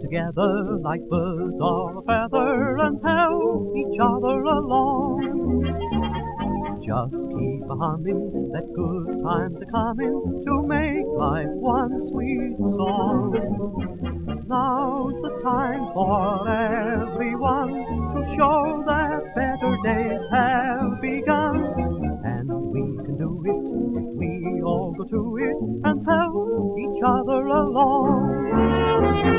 together like birds of a feather and help each other along. Just keep a humming that good times are coming to make life one sweet song. Now's the time for everyone to show that better days have begun. And we can do it if we all go to it and help each other along.